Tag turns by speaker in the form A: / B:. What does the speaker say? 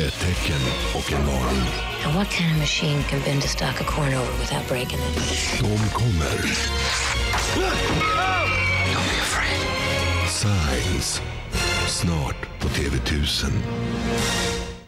A: Ett tecken och en varning.
B: And what kind of machine can bend a stalk of corn over without breaking it?
A: De kommer.
C: Don't be afraid.
A: Signs. Snart på TV1000.